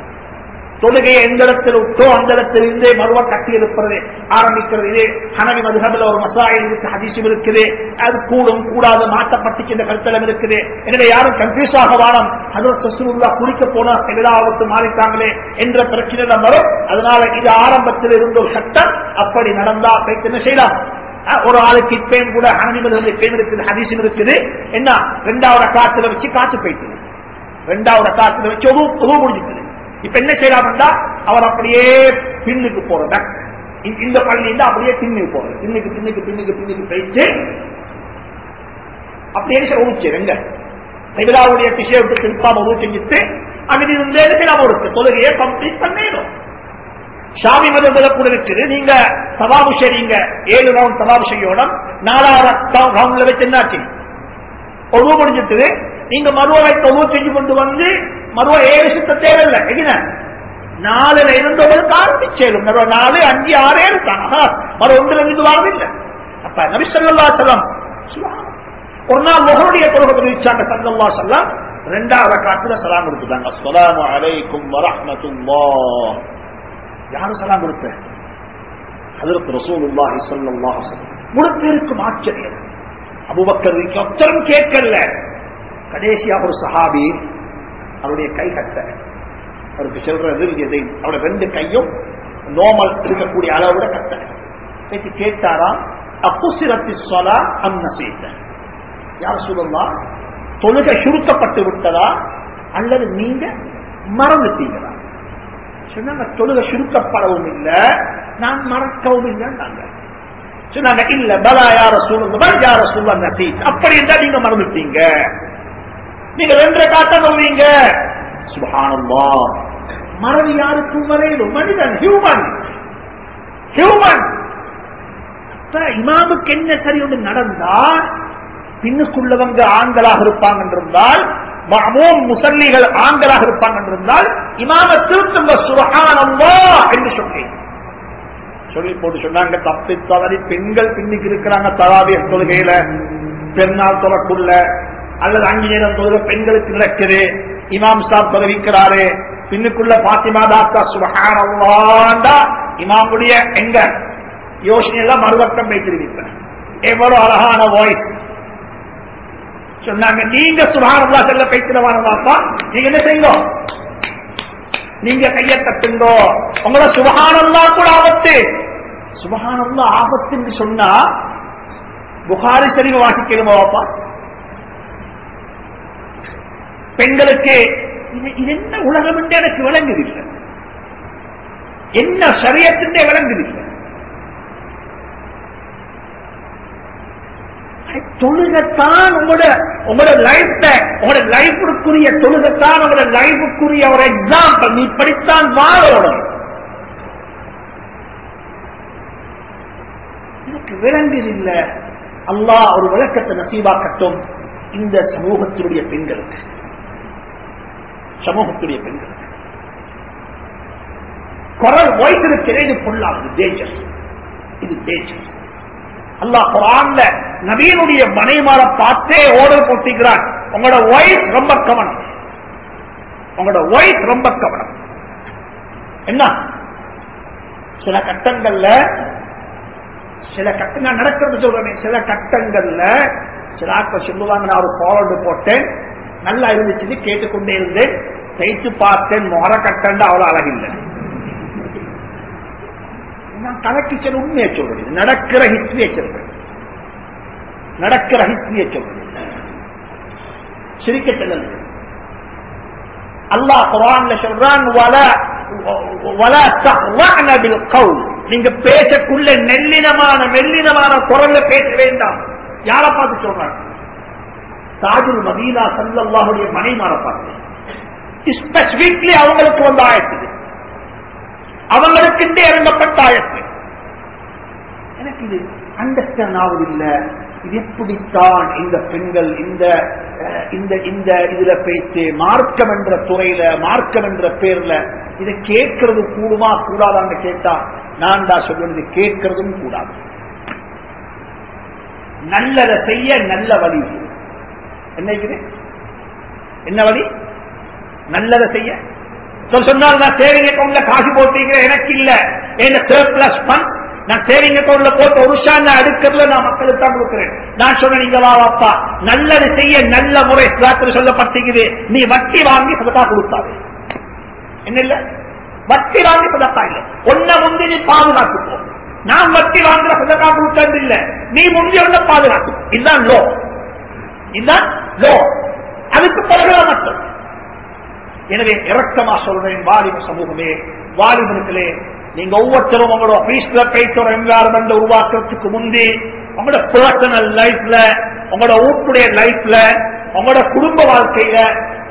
தொழுகையை எந்த இடத்தில் விட்டோ அந்த இடத்தில் இருந்தே மறுவா கட்டி எழுப்புறது ஆரம்பிக்கிறது. இது ஹனவி மதுஹபில் ஒரு மசாயில் இருக்கு அதிசயம் இருக்குது. அது கூடும் கூடாது மாற்றப்பட்டுச்சுன்ற கருத்தலம் இருக்குது. எனவே யாரும் கன்ஃபியூஸ் ஆக வாரம் ஹதரத் ரசூலுல்லா குளிக்க போனா எதிராவத்து மாறிட்டாங்களே என்ற பிரச்சனை தான் வரும். அதனால இது ஆரம்பத்தில் இருந்த ஒரு சட்டம். அப்படி நடந்தா போயிட்டு என்ன செய்யலாம்? ஒரு ஆளுக்கு இப்பயும் கூட ஹனவி இப்பயும் இருக்குது ஹதீஸும் இருக்குது. என்ன? ரெண்டாவது காத்துல வச்சு காத்து போயிட்டு. ரெண்டாவது காத்துல வச்சு உதவு உதவு முடிஞ்சுக்குது இப்ப என்ன செய்யலாம்டா அவர் அப்படியே பின்னுக்கு போறத? இந்த பள்ளியில அப்படியே பின்னுக்கு போறது. பின்னுக்கு பின்னுக்கு பின்னுக்கு பின்னுக்கு போயிட்டு அப்படியே உருச்சு எங்க? எதிராவுடைய விஷயத்தை திருப்பாம உருவு செஞ்சுட்டு அங்கே இருந்து என்ன செய்யலாம் ஒரு தொழுகையை கம்ப்ளீட் பண்ணிடும் ஷாமி மதம் கூட இருக்குது. நீங்க தவாபு செய்றீங்க. ஏழு ரவுண்ட் தவாபு செய்யணும். நாலாவது ரவுண்ட்ல வச்சு என்னாச்சு? ஒழுவு முடிஞ்சிட்டு நீங்க மறுவரை தொழுவு செஞ்சு கொண்டு வந்து மருவ ஏழு சுத்த தேவையில்லை எகின? நாலுல இருந்தவங்களுக்கு ஆரம்பிச்சேரும் மருவ நாலு அஞ்சு ஆறு ஏழு தான். மறு ஒன்றுல இருந்து வரவில்லை. அப்ப நபிசல்லா செல்லம் ஒரு நாள் முகருடைய தொழுகை தெரிவிச்சாங்க சல்லல்லா செல்லம் ரெண்டாவது காட்டுல சலாம் கொடுத்துட்டாங்க. அஸ்ஸலாமு அலைக்கும் வரஹ்மத்துல்லாஹ். யாரும் சலாம் கொடுப்பேன் ஹஜரத் ரசூலுல்லாஹி ஸல்லல்லாஹு அலைஹி பேருக்கும் ஆச்சரியம். அபுபக்கர் அத்தரம் கேட்கல. கடைசியா ஒரு சஹாபி அவருடைய கை கட்ட. அவருக்கு சொல்றது எதை? அவருடைய ரெண்டு கையும் நோமல் இருக்கக்கூடிய அளவோட கட்ட. நேற்று கேட்டாராம் அப்புசிரத்தி சொலா அன்னசீத்த யார் சொல்லுமா தொழுகை சுருக்கப்பட்டு விட்டதா? அல்லது நீங்க மறந்துட்டீங்களா? சொன்னாங்க தொழுகை சுருக்கப்படவும் இல்லை நான் மறக்கவும் இல்லைன்னாங்க சொன்னாங்க. இல்ல பலா யார சொல்லுங்க யார சொல்ல நசீத். அப்படி இருந்தா நீங்க மறந்துட்டீங்க. நீங்க ரெண்டரை காட்ட சொல்வீங்க சுபஹானல்லா. மறதி யாருக்கும் வரையிலும் மனிதன் ஹியூமன் ஹியூமன் இமாமுக்கு என்ன சரி ஒன்று நடந்தா பின்னுக்குள்ளவங்க ஆண்களாக இருப்பாங்க என்றிருந்தால் முசல்லிகள் ஆண்களாக இருப்பாங்க என்றிருந்தால் இமாம திருத்துங்க சுபஹானல்லா என்று சொன்னேன் சொல்லி போட்டு சொன்னாங்க தப்பி தவறி பெண்கள் பின்னிக்கு இருக்கிறாங்க தராவிய தொழுகையில. பெருநாள் தொழக்குள்ள அல்லது அஞ்சு தொழுக பெண்களுக்கு நடக்குது. இமாம் சாப் தொலைவிக்கிறாரு பின்னுக்குள்ள பாத்திமா தாத்தா சுபகாரா இமாமுடைய எங்க யோசனை எல்லாம் மறுபக்கம் எவ்வளவு அழகான வாய்ஸ் சொன்னாங்க நீங்க சுபகாரல்லா செல்ல பைத்திரவானதாப்பா நீங்க என்ன செய்யும் நீங்க கைய தட்டுங்கோ. உங்களோட சுபகானல்லா கூட ஆபத்து. சுபகானல்லா ஆபத்துன்னு சொன்னா புகாரி சரிவு வாசிக்கணுமாப்பா பெண்களுக்கு இது என்ன உலகம் என்று எனக்கு விளங்குதில்லை. என்ன சரியத்தின்றே விளங்குதில்லை. தொழுகத்தான் உங்களோட உங்களோட லைஃப்ல உங்களோட லைஃபுக்குரிய தொழுகத்தான் உங்களோட லைஃபுக்குரிய ஒரு எக்ஸாம்பிள் நீ படித்தான் வாழணும் எனக்கு விளங்குதில்லை. அல்லாஹ் ஒரு விளக்கத்தை நசீவாக்கட்டும் இந்த சமூகத்தினுடைய பெண்களுக்கு. சமூகத்துடைய பெண்கள். குரல் வாய்ஸ் இருக்கிறது இது பொல்லாது டேஞ்சர் இது டேஞ்சர் அல்லா குரான்ல நவீனுடைய மனைமார பார்த்தே ஓடல் போட்டிக்கிறான் உங்களோட வாய்ஸ் ரொம்ப கவனம். உங்களோட வாய்ஸ் ரொம்ப கவனம். என்ன? சில கட்டங்கள்ல சில கட்டங்கள் நடக்கிறது சொல்றேன் சில கட்டங்கள்ல சில ஆட்கள் சொல்லுவாங்க நான் ஒரு ஃபாலோடு போட்டேன். நல்லா இருந்துச்சு கேட்டுக்கொண்டே இருந்தேன். தைத்து பார்த்தேன் முகர கட்டண்ட அவ்வளவு அழகில்லை. நான் கணக்கு உண்மையை சொல்றேன் நடக்கிற ஹிஸ்டரியை சொல்றேன் நடக்கிற ஹிஸ்டரியை சொல்றேன் சிரிக்க செல்லல அல்லாஹ் குரான்ல சொல்றான் கவுல் நீங்க பேசக்குள்ள நெல்லினமான மெல்லினமான குரல்ல பேச வேண்டாம். யாரை பார்த்து சொல்றாங்க தாஜுல் மதீனா சல்லாஹுடைய மனைமார பார்த்தேன் ஸ்பெசிபிக்லி அவங்களுக்கு வந்த ஆயத்து அவங்களுக்கு இறங்கப்பட்ட ஆயத்து எனக்கு இது அண்டர்ஸ்டாண்ட் ஆவதில்லை. இது எப்படித்தான் இந்த பெண்கள் இந்த இந்த இந்த இதுல பேச்சு மார்க்கம் என்ற துறையில மார்க்கம் என்ற பேர்ல இதை கேட்கறது கூடுமா கூடாதான்னு கேட்டா நான் தான் சொல்றது கேட்கறதும் கூடாது. நல்லதை செய்ய நல்ல வழி. என்ன என்ன வழி? நல்லதை செய்ய. சொன்னால் நான் சேவிங் அக்கௌண்ட்ல காசு போட்டிருக்கிறேன் எனக்கு இல்ல. என்ன சர்பிளஸ் ஃபண்ட்ஸ் நான் சேவிங் அக்கௌண்ட்ல போட்டு ஒரு ஷான் அடுக்கிறதுல நான் மக்களுக்கு தான் கொடுக்கிறேன். நான் சொன்னேன் நீங்க வா வாப்பா நல்லது செய்ய நல்ல முறை இஸ்லாத்தில் சொல்லப்பட்டிருக்குது. நீ வட்டி வாங்கி சதக்கா கொடுத்தாரு என்ன இல்ல? வட்டி வாங்கி சதக்கா இல்ல. ஒன்ன முந்தி நீ பாதுகாத்துக்கோ. நான் வட்டி வாங்குற சதக்கா கொடுக்கறது இல்ல. நீ முந்தி ஒன்ன பாதுகாத்து இதுதான் லோ இதுதான் லோ அதுக்கு பிறகு மட்டும். எனவே இறக்கமா சொல்றேன் வாலிப சமூகமே. வாலிபனுக்களே நீங்க ஒவ்வொருத்தரும் உங்களோட ஆபீஸ்ல போயிட்டு என்வாரன்மெண்ட் உருவாக்குறதுக்கு முந்தி உங்களோட பர்சனல் லைஃப்ல உங்களோட ஊட்டுடைய லைஃப்ல உங்களோட குடும்ப வாழ்க்கையில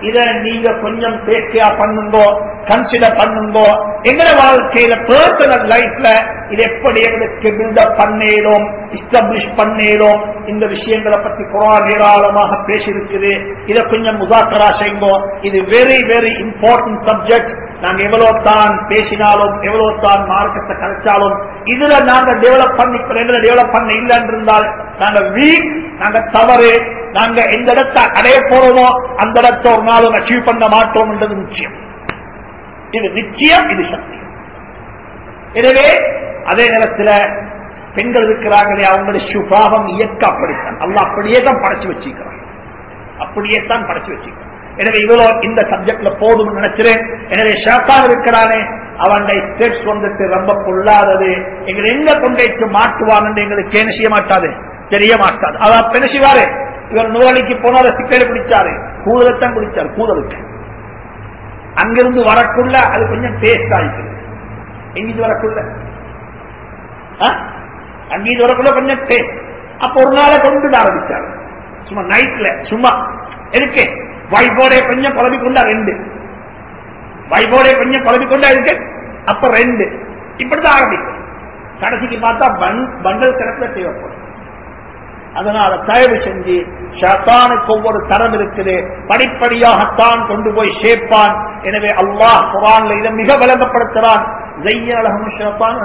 இதை நீங்க கொஞ்சம் பேக்கியா பண்ணுங்கோ கன்சிடர் பண்ணுங்கோ. எங்கட வாழ்க்கையில பர்சனல் லைஃப்ல இது எப்படி எங்களுக்கு பில்டப் பண்ணேலும் எஸ்டாப்ளிஷ் பண்ணேலும் இந்த விஷயங்களை பத்தி குரான் ஏராளமாக பேசியிருக்குது. இதை கொஞ்சம் முதாக்கரா செய்யுங்கோ இது வெரி வெரி இம்பார்ட்டன்ட் சப்ஜெக்ட் நாங்க எவ்வளவு தான் பேசினாலும் எவ்வளவு தான் மார்க்கத்தை கழிச்சாலும் இதுல நாங்க டெவலப் பண்ணி எங்களை டெவலப் பண்ண இல்லைன்னு இருந்தால் நாங்க வீக் நாங்க தவறு. நாங்க எந்த இடத்தை அடைய போறோமோ அந்த இடத்தை ஒரு நாளும் அச்சீவ் பண்ண மாட்டோம் என்றது நிச்சயம். இது நிச்சயம் இது சத்தியம். எனவே அதே நேரத்தில் பெண்கள் இருக்கிறாங்களே அவங்களுடைய சுபாவம் இயக்க அப்படித்தான் அல்ல அப்படியே தான் படைச்சு வச்சிருக்கிறாங்க அப்படியே தான் படைச்சு வச்சிருக்கிறான். எனவே இவ்வளோ இந்த சப்ஜெக்ட்ல போதும் நினைச்சிறேன் எனவே ஷாத்தான் இருக்கிறானே அவனுடைய ஸ்டெப்ஸ் வந்துட்டு ரொம்ப பொல்லாதது. எங்களை எங்க கொண்டு மாட்டுவான்னு எங்களுக்கு என்ன செய்ய மாட்டாது. தெரிய மாட்டாது. அதான் என்ன செய்வாரு? இவர் நோயாளிக்கு போனால சிக்கலை பிடிச்சாரு. கூதலைத்தான் பிடிச்சார் கூதலுக்கு அங்கிருந்து வரக்குள்ள அது கொஞ்சம் டேஸ்ட் ஆயிட்டு. எங்கிட்டு வரக்குள்ள? அங்கிட்டு வரக்குள்ள கொஞ்சம் டேஸ்ட் அப்ப ஒரு நாளை கொண்டு ஆரம்பிச்சாரு. சும்மா நைட்ல சும்மா. இருக்கு வைஃபோட கொஞ்சம் பழவி கொண்டா ரெண்டு வைபோட கொஞ்சம் பழவி கொண்டா இருக்கு அப்ப ரெண்டு. இப்படிதான் ஆரம்பிக்கும். கடைசிக்கு பார்த்தா பண்டல் கணக்குல தேவைப்படும். அதனால தயவு செஞ்சு ஷாத்தானுக்கு ஒவ்வொரு தரம் இருக்குது. படிப்படியாகத்தான் கொண்டு போய் சேர்ப்பான். எனவே அல்லாஹ் குரான்ல இதை மிக விளங்கப்படுத்துறான். ஜெய்யனலகம் ஷேப்பான்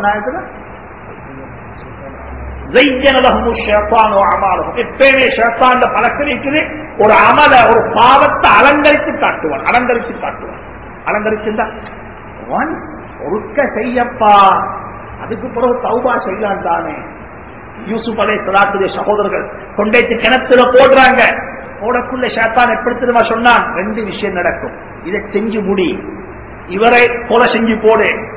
ஜெய்யனலகம் ஷேப்பானோ அமாலும் எப்பயுமே ஷேப்பான் பழக்கம் இருக்குது ஒரு அமல ஒரு பாவத்தை அலங்கரித்து காட்டுவான். அலங்கரித்து காட்டுவான். அலங்கரிச்சுதான் ஒன்ஸ் ஒருக்க செய்யப்பா. அதுக்கு பிறகு தௌபா செய்யலாம் தானே யூசுப் அலை சலாத்துடைய சகோதரர்கள் கொண்டைத்து கிணத்துல போடுறாங்க. போடக்குள்ள ஷாத்தான் எப்படி திரும்ப சொன்னான்? ரெண்டு விஷயம் நடக்கும். இதை செஞ்சு முடி. இவரை கொலை செஞ்சு போடு.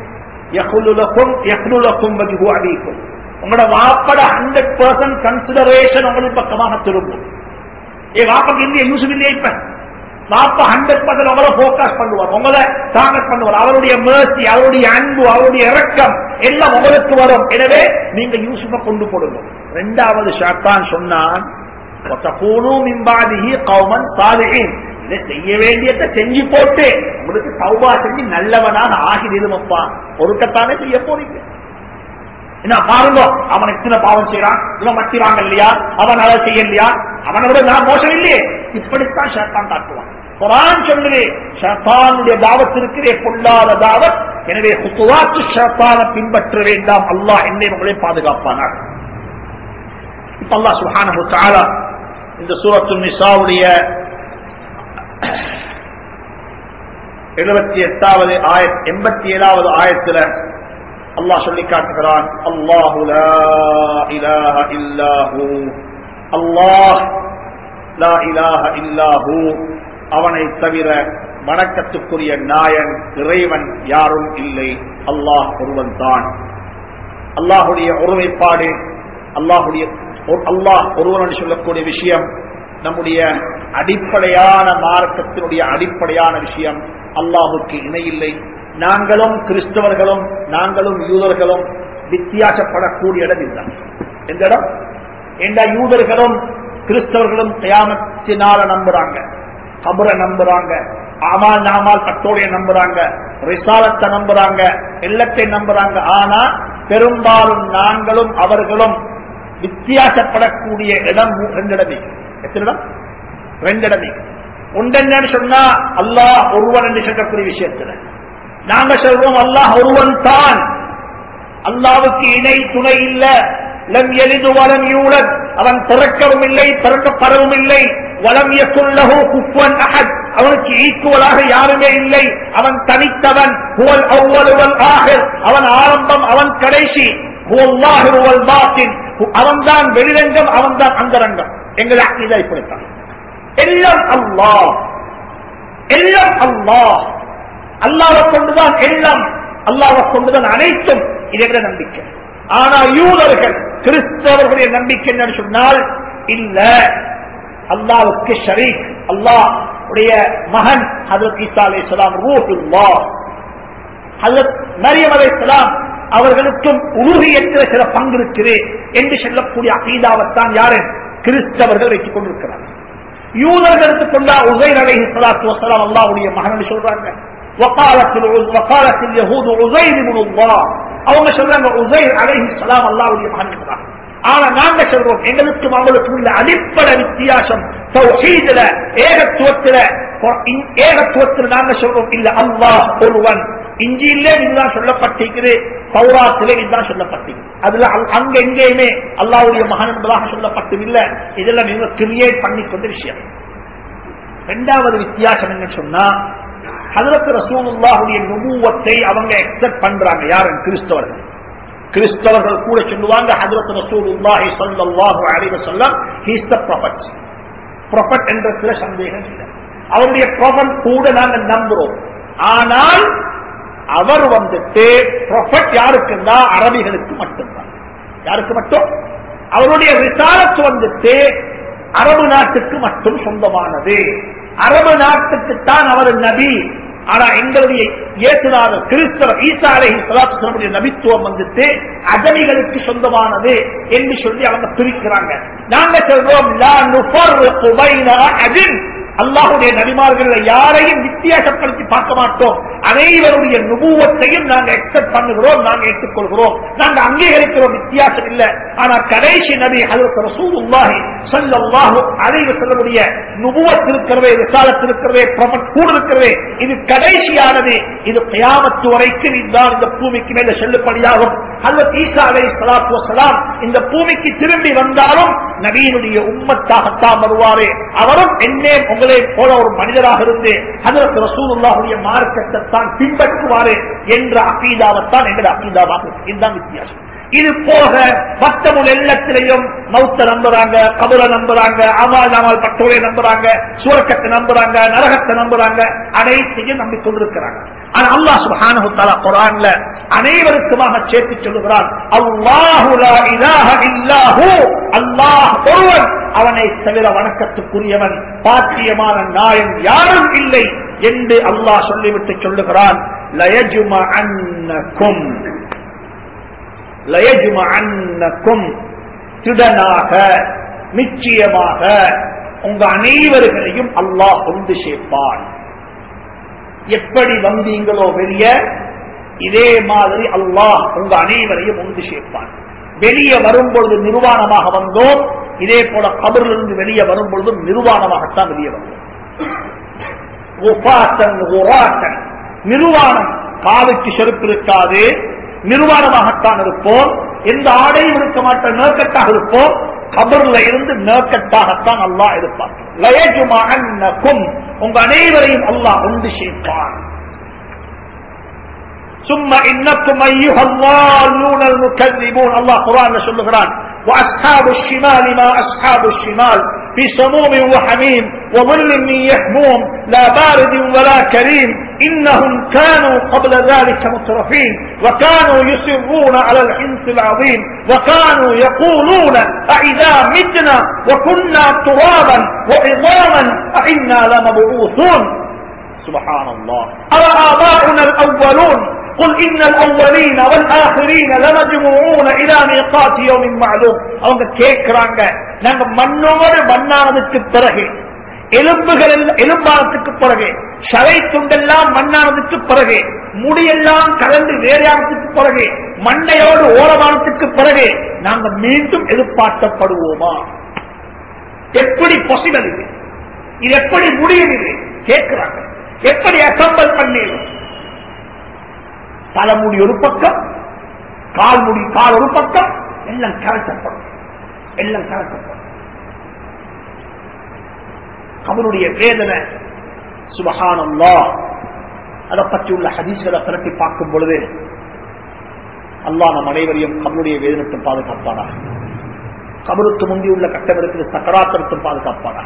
யகுலுலக்கும் யகுலுலக்கும் வஜுகு அடிக்கும் உங்களோட வாப்பட ஹண்ட்ரட் பர்சன்ட் கன்சிடரேஷன் உங்களுக்கு பக்கமாக திரும்பும். ஏ வாப்பக்கு இல்லையா? யூசுப் இல்லையா இப்ப? வாப்பா ஹண்ட்ரட் பர்சன்ட் உங்களை போக்கஸ் பண்ணுவார். உங்களை டார்கெட் பண்ணுவார். அவருடைய மேர்சி அவருடைய அன்பு அவருடைய இறக்கம் எல்லாம் உங்களுக்கு வரும். எனவே நீங்க யூசுஃப கொண்டு போடுங்க. ரெண்டாவது ஷாத்தான் சொன்னான் கௌமன் சாலிஹின். இதை செய்ய வேண்டியதை செஞ்சு போட்டு உங்களுக்கு தௌபா செஞ்சு நல்லவனாக ஆகிடுமப்பா ஒருக்கத்தானே செய்ய போறீங்க. என்ன பாருங்க அவன் இத்தனை பாவம் செய்யறான் இவன் மட்டி இல்லையா அவன் அதை செய்ய இல்லையா அவனோட விட நான் மோசம் இல்லையே. இப்படித்தான் ஷாத்தான் காட்டுவான். குரான் சொல்லுது ஷாத்தானுடைய தாவத் இருக்கிறே பொல்லாத தாவத் எனவே குத்துவாத்து ஷாத்தான பின்பற்ற வேண்டாம் அல்லாஹ் என்னை உங்களை பாதுகாப்பானார் இப்ப அல்லாஹ் சுஹானஹு தஆலா இந்த சூரத்து நிசாவுடைய எழுபத்தி எட்டாவது ஆயத் எண்பத்தி ஏழாவது ஆயத்துல அல்லாஹ் சொல்லி காட்டுகிறான் அல்லாஹு லா இலாஹ இல்லாஹு அல்லாஹ் லா இலாஹ இல்லாஹு அவனை தவிர வணக்கத்துக்குரிய நாயன் இறைவன் யாரும் இல்லை. அல்லாஹ் ஒருவன் தான் அல்லாஹுடைய ஒருமைப்பாடு அல்லாஹுடைய அல்லாஹ் ஒருவன் சொல்லக்கூடிய விஷயம் நம்முடைய அடிப்படையான மார்க்கத்தினுடைய அடிப்படையான விஷயம் அல்லாஹுக்கு இணையில்லை. நாங்களும் கிறிஸ்தவர்களும் நாங்களும் யூதர்களும் வித்தியாசப்படக்கூடிய இடம் இதுதான். எந்த இடம்? எந்த யூதர்களும் கிறிஸ்தவர்களும் தயாமத்தினால நம்புறாங்க. கபரை நம்புறாங்க. ஆமால் நாமால் கட்டோடைய நம்புறாங்க. ரிசாலத்தை நம்புறாங்க. எல்லத்தை நம்புறாங்க. ஆனா பெரும்பாலும் நாங்களும் அவர்களும் வித்தியாசப்படக்கூடிய இடம் ரெண்டு இடமே எத்தனை இடம்? ரெண்டு ஒன்றென்னு சொன்னா அல்லாஹ் ஒருவன் என்று சொல்லக்கூடிய விஷயத்துல. நாங்க சொல்றோம் அல்லாஹ் ஒருவன் தான். அல்லாவுக்கு இணை துணை இல்ல. லம் எளிது வலம் யூழல் அவன் பிறக்கவும் இல்லை பிறக்கப்படவும் இல்லை வலம் எக்குள்ளஹோ குஃபன் அகத் அவனுக்கு ஈக்குவலாக யாருமே இல்லை. அவன் தனித்தவன். புவல் அவ்வளவல் ஆகர் அவன் ஆரம்பம் அவன் கடைசி. அவன் தான் அவன்தான் அவன் அவன்தான் அந்தரங்கம். எங்களை இதை இப்படித்தான். எல்லாம் அல்லாஹ். எல்லாம் அல்லாஹ். அல்லாவை கொண்டுதான் எல்லாம் அல்லாவை கொண்டுதான் அனைத்தும் இதை நம்பிக்கை. ஆனா யூதர்கள் கிறிஸ்தவர்களுடைய நம்பிக்கை என்னன்னு சொன்னால் இல்ல. அல்லாவுக்கு ஷரீக் அல்லாஹ் உடைய மகன் ஹதரத் ஈசா அலை இஸ்லாம் ரூஹுல்லா ஹதரத் மரியம் அலை இஸ்லாம் அவர்களுக்கும் உருகியற்ற சில பங்கு இருக்குது என்று சொல்லக்கூடிய அகீதாவத்தான் யாரு? கிறிஸ்தவர்கள் வைத்துக் கொண்டிருக்கிறார். யூதர்களுக்கு கொண்டா உசைர் அலை சலாத்து வசலாம் அல்லாவுடைய மகன் சொல்றாங்க. அவங்க சொல்றாங்க உசைர் அலை சலாம் அல்லாவுடைய மகன் ஆனா நாங்க சொல்றோம் எங்களுக்கும் அவங்களுக்கும் உள்ள அடிப்படை வித்தியாசம் ஏகத்துவத்துல ஏகத்துவத்தில் நாங்க சொல்றோம் இல்ல அல்லாஹ் ஒருவன். இஞ்சியிலே இதுதான் சொல்லப்பட்டிருக்குது பௌராத்திலே இதுதான் சொல்லப்பட்டிருக்கு அதுல அங்க எங்கேயுமே அல்லாவுடைய மகன் என்பதாக சொல்லப்பட்டதில்லை. இதெல்லாம் இவங்க கிரியேட் பண்ணி கொண்ட விஷயம். இரண்டாவது வித்தியாசம் என்ன சொன்னா ஹதரத் ரசூலுல்லாஹுடைய நுபுவத்தை அவங்க எக்ஸப்ட் பண்றாங்க. யாரு? கிறிஸ்தவர்கள். கிறிஸ்தவர்கள் கூட சொல்லுவாங்க ஹதரத் ரசூலுல்லாஹி சல்லாஹு அலைஹி வஸல்லம் ஹீஸ் த ப்ரொஃபட் ப்ராஃபட் என்றதுல சந்தேகம் இல்லை. அவருடைய ப்ரொஃபட் கூட நாங்கள் நம்புறோம். ஆனால் அவர் வந்துட்டு ப்ராஃபட் யாருக்குன்னா அரபிகளுக்கு மட்டும்தான். யாருக்கு மட்டும்? அவருடைய ரிசாலத்து வந்துட்டு அரபு நாட்டுக்கு மட்டும் சொந்தமானது. அரபு நாட்டுக்கு தான் அவர் நபி. ஆனா எங்களுடைய இயேசுநாதர் கிறிஸ்தவர் ஈசா அலை சலாத்துடைய நபித்துவம் வந்துட்டு அகமிகளுக்கு சொந்தமானது என்று சொல்லி அவங்க பிரிக்கிறாங்க. நாங்க சொல்றோம் அல்லாஹுடைய நபிமார்கள் யாரையும் வித்தியாசப்படுத்தி பார்க்க மாட்டோம். அனைவருடைய நுபுவத்தையும் நாங்கள் எக்ஸெப்ட் பண்ணுகிறோம் நாங்கள் ஏற்றுக்கொள்கிறோம். நாங்கள் அங்கீகரிக்கிறோம் வித்தியாசம் இல்லை. ஆனா கடைசி நபி அதற்கு ரசூலுல்லாஹி ஸல்லல்லாஹு அலைஹி வஸல்லமுடைய நுபுவத் இருக்கிறதே ரிசாலத் இருக்கிறதே கூட இருக்கிறதே இது கடைசியானது. இது கியாமத்து வரைக்கும் இதுதான் இந்த பூமிக்கு மேல செல்லுபடியாகும் அல்லது ஈசா அலைஹி ஸலாத்து வஸலாம் இந்த பூமிக்கு திரும்பி வந்தாலும் நவீனுடைய உம்மத்தாகத்தான் வருவாரே. அவரும் என்னே உங்கள் உங்களை போல ஒரு மனிதராக இருந்து அதற்கு ரசூலுல்லாவுடைய மார்க்கத்தை தான் பின்பற்றுவாரு என்ற அகீதாவைத்தான் எங்கள் அகீதாவாக இதுதான் வித்தியாசம். இது போக மத்தமுள் எல்லாத்திலையும் மௌத்த நம்புறாங்க கபுர நம்புறாங்க அமால் அமால் பட்டோலை நம்புறாங்க சுவர்க்கத்தை நம்புறாங்க நரகத்தை நம்புறாங்க அனைத்தையும் நம்பி கொண்டிருக்கிறாங்க. ஆனா அல்லாஹ் சுப்ஹானஹு குரான்ல அனைவருக்குமாக சேர்த்து சொல்லுகிறான் அல்லாஹுலா இலாஹ இல்லாஹு அல்லாஹ் ஒருவன் அவனை தவிர வணக்கத்துக்குரியவன் பாத்தியமான நாயன் யாரும் இல்லை என்று அல்லாஹ் சொல்லிவிட்டு சொல்லுகிறான் லயஜும அன்னக்கும் லயஜும திடனாக நிச்சயமாக உங்க அனைவர்களையும் அல்லாஹ் வந்து சேர்ப்பான். எப்படி வந்தீங்களோ வெளிய இதே மாதிரி அல்லாஹ் உங்க அனைவரையும் ஒன்று சேர்ப்பான். வெளியே வரும்பொழுது நிர்வாணமாக வந்தோம் இதே போல கபரிலிருந்து வெளியே வரும்பொழுது நிர்வாணமாகத்தான் வெளியே வந்தோம். நிர்வாணம். காலுக்கு செருப்பு இருக்காது நிர்வாணமாகத்தான் இருப்போம் எந்த ஆடையும் இருக்க மாட்ட நேர்கட்டாக இருப்போம் கபர்ல இருந்து நேர்கட்டாகத்தான் அல்லாஹ் இருப்பார் லயஜுமாகும் உங்க அனைவரையும் அல்லாஹ் ஒன்று சேர்ப்பார் சும்மா இன்னக்கும் ஐயுக அல்லாஹ் குரான் சொல்லுகிறான் அஸ்ஹாபு ஷிமால் இமா அஸ்ஹாபு ஷிமால் في سموم وحميم وظل من يحموم لا بارد ولا كريم. إنهم كانوا قبل ذلك مترفين وكانوا يصرون على الحنث العظيم وكانوا يقولون أئذا متنا وكنا ترابا وعظاما أئنا لمبعوثون. سبحان الله. أوآباؤنا الأولون؟ قل إن الأولين والآخرين لمجموعون إلى ميقات يوم معلوم அவங்க கேட்கிறாங்க நாங்க மண்ணோடு மண்ணானதுக்கு பிறகு எலும்புகள் எல்லாம்- எலும்பானதுக்கு பிறகு சதை துண்டெல்லாம் மண்ணானதுக்கு பிறகு முடியெல்லாம் கலந்து வேறையானதுக்கு பிறகு மண்டையோடு ஓரமானதுக்கு பிறகு நாங்க மீண்டும் எதிர்பார்க்கப்படுவோமா எப்படி பாசிபிள் இது இது எப்படி முடியும் இது கேட்கிறாங்க எப்படி அசம்பல் பண்ணிடும் தலைமுடி ஒரு பக்கம் கால் முடி கால் ஒரு பக்கம் எல்லாம் கரைக்கப்படும் எல்லாம் கரைக்கப்படும் அவருடைய வேதனை சுபஹானல்லா. அதை பற்றி உள்ள ஹதீஸ்களை திரட்டி பார்க்கும் பொழுது அல்லாஹ் நம் அனைவரையும் கபருடைய வேதனத்தை பாதுகாப்பானா கபருக்கு முந்தி உள்ள கட்டம் இருக்கிற சக்கராத்திரத்தும் பாதுகாப்பானா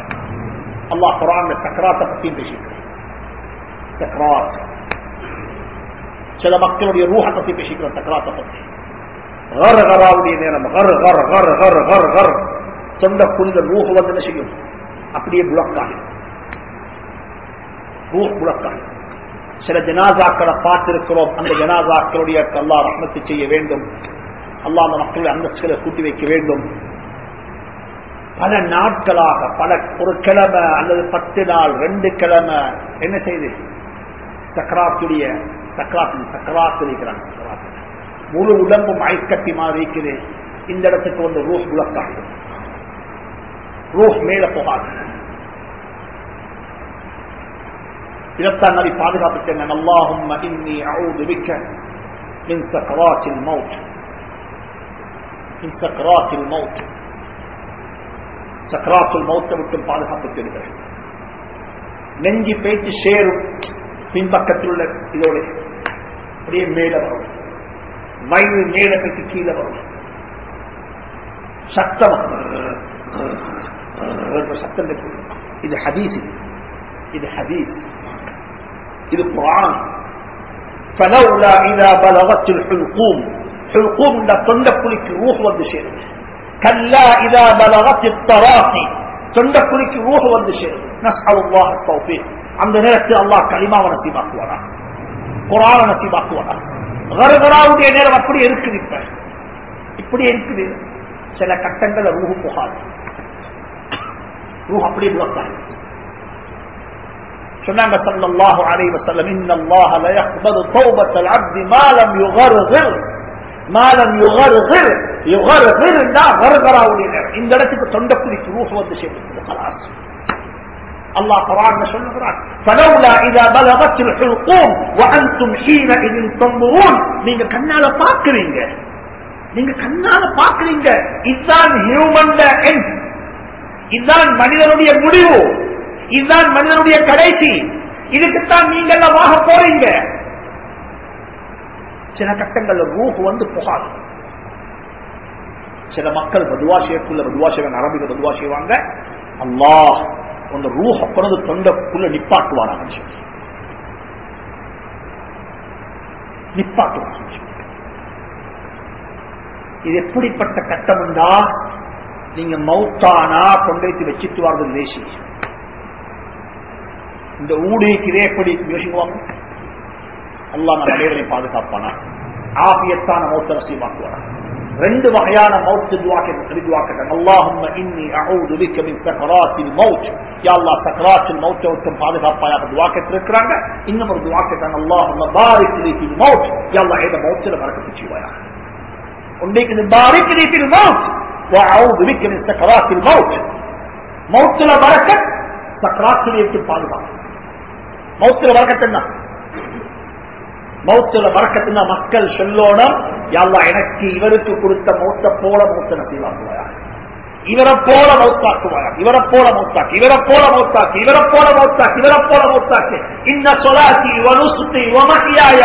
அல்லாஹ் குரான் சக்கராத்தை பற்றியும் பேசியிருக்கிறார் சக்கராத். சில மக்களுடைய ரூஹத்தை பத்தி பேசிக்கிற சக்கராத்தை பத்தி. கர் நேரம் கர் கர் கர் கர் கர் கர் சொந்த புனித ரூஹ் வந்து என்ன செய்யும்? அப்படியே புலக்காது ரூஹ் புலக்காது சில ஜனாசாக்களை பார்த்திருக்கிறோம். அந்த ஜனாசாக்களுடைய அல்லா ரஹ்மத்து செய்ய வேண்டும். அல்லா அந்த மக்களுடைய அந்தஸ்துகளை கூட்டி வைக்க வேண்டும். பல நாட்களாக பல ஒரு கிழமை அல்லது பத்து நாள் ரெண்டு கிழமை என்ன செய்து? சக்கராத்துடைய சக்கராத்து சக்கராத்து இருக்கிறாங்க சக்கராத்து முழு உடம்பும் ஐக்கட்டி மாதிரி இருக்குது. இந்த இடத்துக்கு வந்து ரூஹ் உலக்காது ரூஹ் மேல போகாது. இதத்தான் நதி பாதுகாப்பு சொன்னாங்க அல்லாஹும் இன்னி அவுது விக்க மின் சக்கராத்தில் மவுட் மின் சக்கராத்தில் மவுட் சக்கராத்துல் மௌத்தை விட்டு பாதுகாப்பு தேடுகிறேன். நெஞ்சி பேச்சு சேரும். பின்பக்கத்தில் உள்ள இதோட அப்படியே மேல வரும் வயது மேல பேச்சு கீழே வரும் சத்தம் சத்தம் கேட்கும். இது ஹதீஸ் இது. இது ஹதீஸ் இது குரான் فلولا إذا بلغت الحلقوم حلقوم இந்த தொண்டப்புலிக்கு ரூஹ் வந்து சேரும் كلا إذا بلغت التراقي தொண்டப்புலிக்கு ரூஹ் வந்து சேரும் نسأل الله التوفيق அந்த நேரத்தில் அல்லாஹ் கலிமாவை நசீபாக்குவாரா குரான நசீபாக்குவாரா கருகராவுடைய நேரம் அப்படி இருக்குது இப்ப இப்படி இருக்குது சில கட்டங்கள்ல ரூஹு புகாது ரூஹ் அப்படி புலக்காது சொன்னாங்க ஸல்லல்லாஹு அலைஹி வஸல்லம் இன்னல்லாஹ லா யக்பது தௌபத்தல் அப்தி மா லம் யுகர்கிர் மா லம் யுகர்கிர் யுகர்கிர்னா கர்கராவுடைய நேரம் இந்த இடத்துக்கு தொண்டக்குடிக்கு ரூஹ் வந்து சேர்ந்து அல்லாஹ் குரான் சொல்லுகிறான் நீங்க கண்ணால பாக்குறீங்க நீங்க கண்ணால பாக்குறீங்க இதுதான் ஹியூமன் இதுதான் மனிதனுடைய முடிவு. இதுதான் மனிதனுடைய கடைசி. இதுக்குத்தான் நீங்க வாக போறீங்க. சில கட்டங்கள்ல ரூஹ் வந்து புகாது சில மக்கள் பதுவா செய்யக்குள்ள பதுவா செய்வாங்க. அல்லாஹ் அந்த ரூஹ பிறகு தொண்டக்குள்ள நிப்பாட்டுவாராங்க சொல்லி நிப்பாட்டுவாங்க இது எப்படிப்பட்ட கட்டம் என்றா நீங்க மௌத்தானா கொண்டு வைத்து வச்சுட்டு வாரது தேசி இந்த ஊடிக்கு எப்படி யோசிக்குவாங்க அல்லா நம்ம அனைவரையும் பாதுகாப்பானா ஆபியத்தான மௌத்த நசீபாக்குவானா ரெண்டு வகையான மௌத்து துவாக்க துவாக்கிட்டாங்க அல்லாஹும்ம இன்னி அஊது பிக்க மின் சக்கராத்தில் மௌத் யா அல்லாஹ் சக்கராத்தில் மௌத்தை விட்டும் பாதுகாப்பாயாக துவாக்கத்தில் இருக்கிறாங்க இன்னும் ஒரு துவாக்கிட்டாங்க அல்லாஹும்ம பாரிக் லீ ஃபில் மௌத் யா அல்லாஹ் ஏத மௌத்துல பரக்கத்து செய்வாயா உண்டைக்கு பாரிக் லீ ஃபில் மௌத் وأعوذ بك من سكرات الموت மௌத்துல பரக்கத் சக்கராத்தில் விட்டு பாதுகாப்பு மௌத்துல பரக்கத் என்ன மௌத்துல பறக்கத்துனா மக்கள் சொல்லோனம் யாழ்லா எனக்கு இவருக்கு கொடுத்த மௌத்த போல மௌத்த நசீவாக்குவாயா? இவரை போல மௌத்தாக்குவாயா? இவரை போல மௌத்தாக்கு இவரை போல மௌத்தாக்கு இவரை போல மௌத்தாக்கு இவரை போல மௌத்தாக்கு. இந்த சொலாக்கி வனுசுத்தி வமக்கியாய